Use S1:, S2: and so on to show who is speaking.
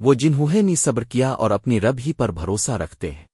S1: وہ جنہوں نے صبر کیا اور اپنی رب ہی پر بھروسہ رکھتے ہیں۔